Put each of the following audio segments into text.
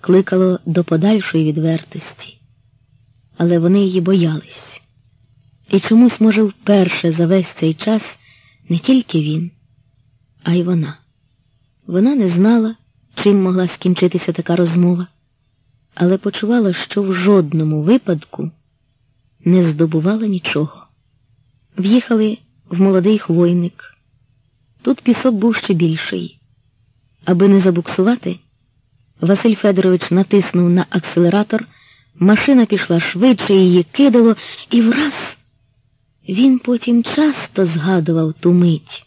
кликало до подальшої відвертості, але вони її боялись. І чомусь, може, вперше за весь цей час не тільки він, а й вона. Вона не знала, чим могла скінчитися така розмова, але почувала, що в жодному випадку не здобувала нічого. В'їхали в молодий хвойник. Тут пісок був ще більший. Аби не забуксувати, Василь Федорович натиснув на акселератор, машина пішла швидше, її кидало, і враз він потім часто згадував ту мить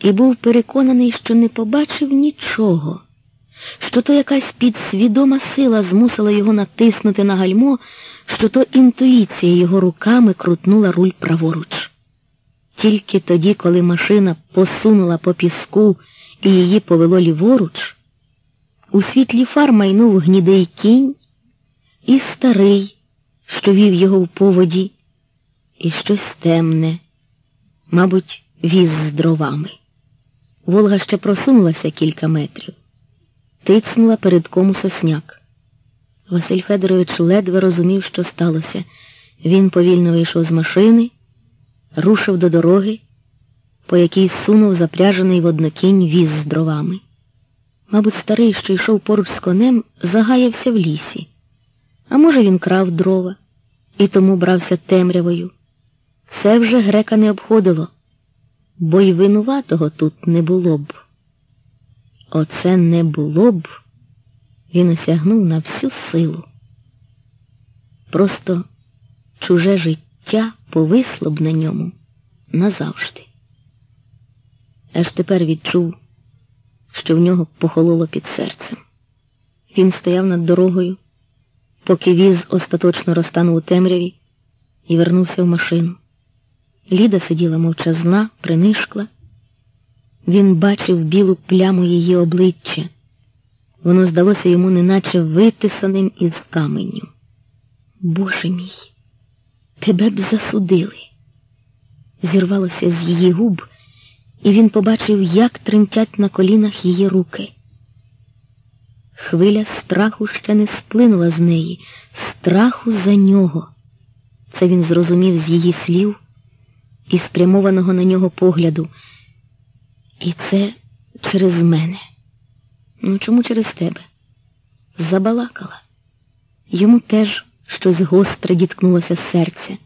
і був переконаний, що не побачив нічого, що то якась підсвідома сила змусила його натиснути на гальмо, що то інтуїція його руками крутнула руль праворуч. Тільки тоді, коли машина посунула по піску і її повело ліворуч, у світлі фар майнув гнідий кінь і старий, що вів його в поводі, і щось темне, мабуть, віз з дровами. Волга ще просунулася кілька метрів, тицнула перед кому сосняк. Василь Федорович ледве розумів, що сталося. Він повільно вийшов з машини, рушив до дороги, по якій сунув запряжений в однокінь віз з дровами. Мабуть, старий, що йшов поруч з конем, загаявся в лісі. А може, він крав дрова і тому брався темрявою. Це вже грека не обходило, бо й винуватого тут не було б. Оце не було б, він осягнув на всю силу. Просто чуже життя повисло б на ньому назавжди. Аж тепер відчув, що в нього похололо під серцем. Він стояв над дорогою, поки віз остаточно розтанув у темряві і вернувся в машину. Ліда сиділа мовчазна, принишкла. Він бачив білу пляму її обличчя. Воно здалося йому неначе витисаним із каменю. Боже мій, тебе б засудили. Зірвалося з її губ, і він побачив, як тремтять на колінах її руки. Хвиля страху ще не сплинула з неї, страху за нього. Це він зрозумів з її слів і спрямованого на нього погляду. І це через мене. Ну чому через тебе? Забалакала. Йому теж щось гостре діткнулося з серця.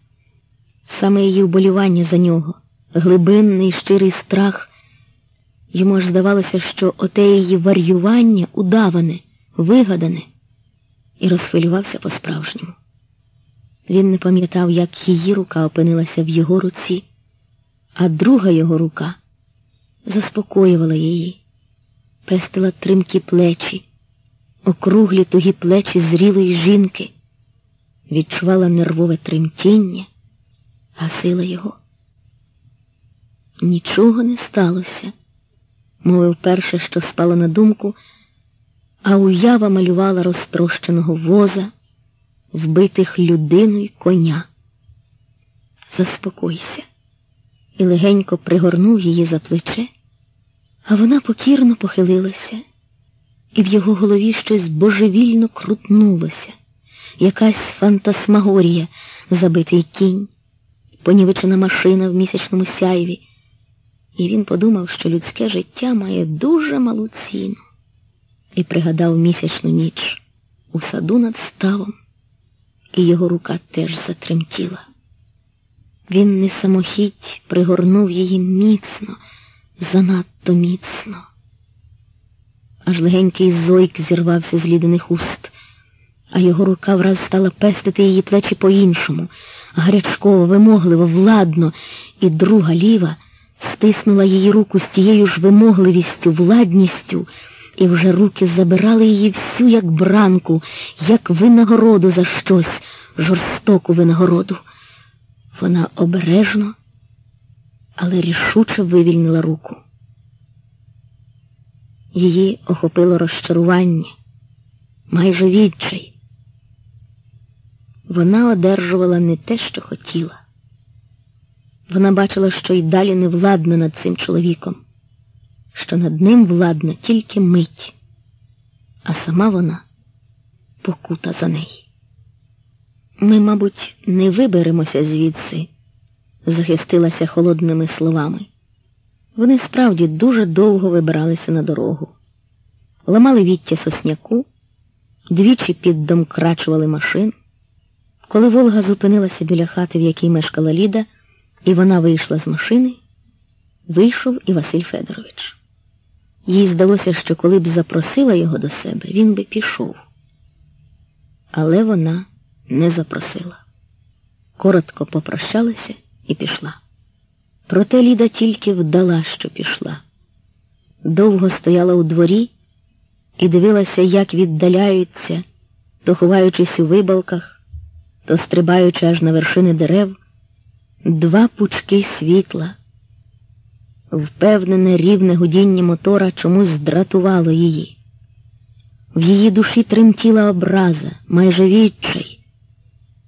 Саме її вболівання за нього, глибинний щирий страх. Йому аж здавалося, що оте її варювання удаване, вигадане, і розхвилювався по-справжньому. Він не пам'ятав, як її рука опинилася в його руці, а друга його рука заспокоювала її, пестила тримкі плечі, округлі тугі плечі зрілої жінки, відчувала нервове тремтіння, гасила його. Нічого не сталося, мовив перше, що спало на думку, а уява малювала розтрощеного воза, вбитих людиною коня. Заспокойся і легенько пригорнув її за плече, а вона покірно похилилася, і в його голові щось божевільно крутнулося, якась фантасмагорія, забитий кінь, понівечена машина в місячному сяйві, і він подумав, що людське життя має дуже малу ціну, і пригадав місячну ніч у саду над ставом, і його рука теж затремтіла. Він не самохідь пригорнув її міцно, занадто міцно. Аж легенький зойк зірвався з лідених уст, а його рука враз стала пестити її плечі по-іншому, гарячково, вимогливо, владно, і друга ліва стиснула її руку з тією ж вимогливістю, владністю, і вже руки забирали її всю, як бранку, як винагороду за щось, жорстоку винагороду. Вона обережно, але рішуче вивільнила руку. Її охопило розчарування, майже відчай. Вона одержувала не те, що хотіла. Вона бачила, що й далі не владна над цим чоловіком, що над ним владна тільки мить, а сама вона покута за неї. Ми, мабуть, не виберемося звідси, захистилася холодними словами. Вони справді дуже довго вибиралися на дорогу, ламали віття сосняку, двічі піддомкрачували машин. Коли Волга зупинилася біля хати, в якій мешкала Ліда, і вона вийшла з машини, вийшов і Василь Федорович. Їй здалося, що коли б запросила його до себе, він би пішов. Але вона не запросила. Коротко попрощалася і пішла. Проте Ліда тільки вдала, що пішла. Довго стояла у дворі і дивилася, як віддаляються, то ховаючись у вибалках, то стрибаючи аж на вершини дерев, два пучки світла. Впевнене рівне гудіння мотора чомусь здратувало її. В її душі тремтіла образа, майже відчай,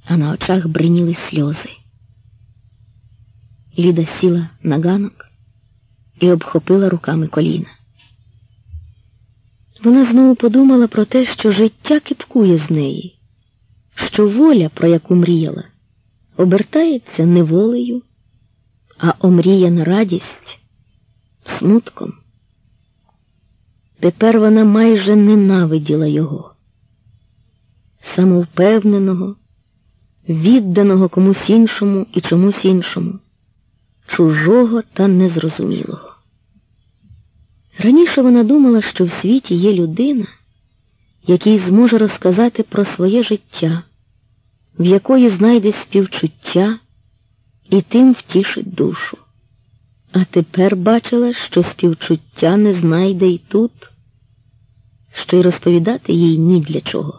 а на очах бриніли сльози. Ліда сіла на ганок і обхопила руками коліна. Вона знову подумала про те, що життя кипкує з неї, що воля, про яку мріяла, обертається не волею, а омріяна радість смутком. Тепер вона майже ненавиділа його, самовпевненого, відданого комусь іншому і чомусь іншому, чужого та незрозумілого. Раніше вона думала, що в світі є людина, який зможе розказати про своє життя, в якої знайде співчуття і тим втішить душу. А тепер бачила, що співчуття не знайде й тут, що й розповідати їй ні для чого.